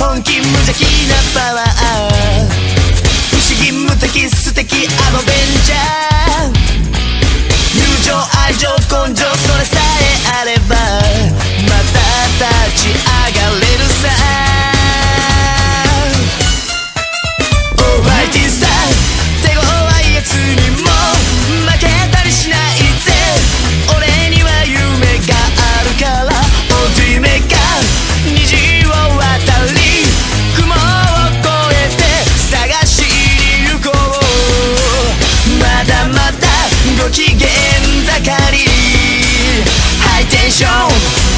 本気無邪気なパワーかり。ハイテンション。